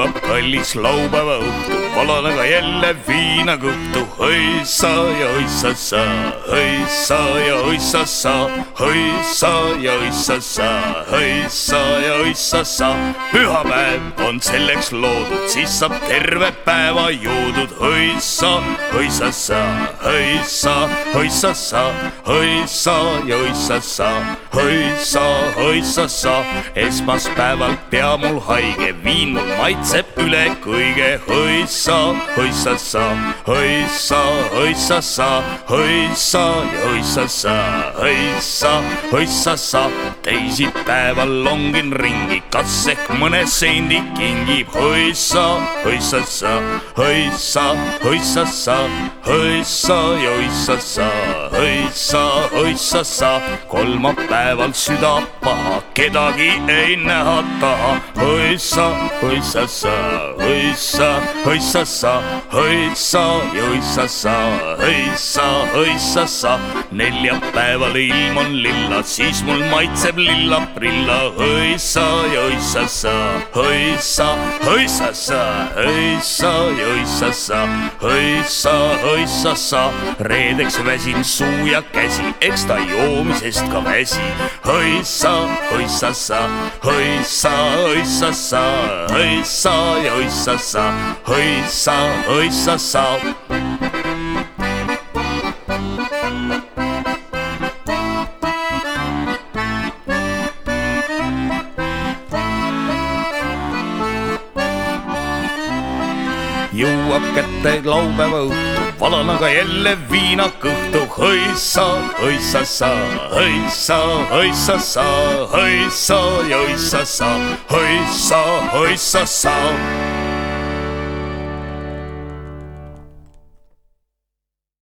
jõuab kallis laupäeva õhtu, valanaga jälle viina kõhtu, hõissa ja hõissassa, hõissa ja hõissassa, hõissa ja hõissassa, hõissa ja hõissassa. pühapäev on selleks loodud, siis saab terve päeva joodud, hõissa, hõissassa, hõissa, hõissassa, hõissa ja hõissassa, hõissa, hõissassa. esmaspäeval pea mul haige, viin mul maitseb üle kõige, hõissa, hõissassa, hõissa, hõissassa, hõissa ja hõissassa, hõissa, hõissassa. teisipäeval longin ringi, kas ehk mõne sendi kingib, hõissa, hõissassa, hõissa, hõissassa, hõissa ja hõissassa, hõissa, hõissassa. kolmapäeval süda paha, kedagi ei näha taha, hõissa, hõissassa, hõissa, hõissassa, hõissa ja hõissassa, hõissa, hõissassa. neljapäeval ilm on lilla, siis mul maitseb lilla-prilla, hõissa ja hõissassa, hõissa, hõissassa, hõissa ja hõissassa, hõissa, hõissassa. reedeks väsin suu ja käsi, eks ta joomisest ka väsi, hõissa, hõissassa, hõissa, hõissassa, hõissa ja hõissassa, hõissa, hõissassa. jõuab kätte laupäeva õhtu, valan aga jälle viina kõhtu, hõissa, hõissassa, hõissa, hõissassa, hõissa ja hõissassa, hõissa, hõissassa.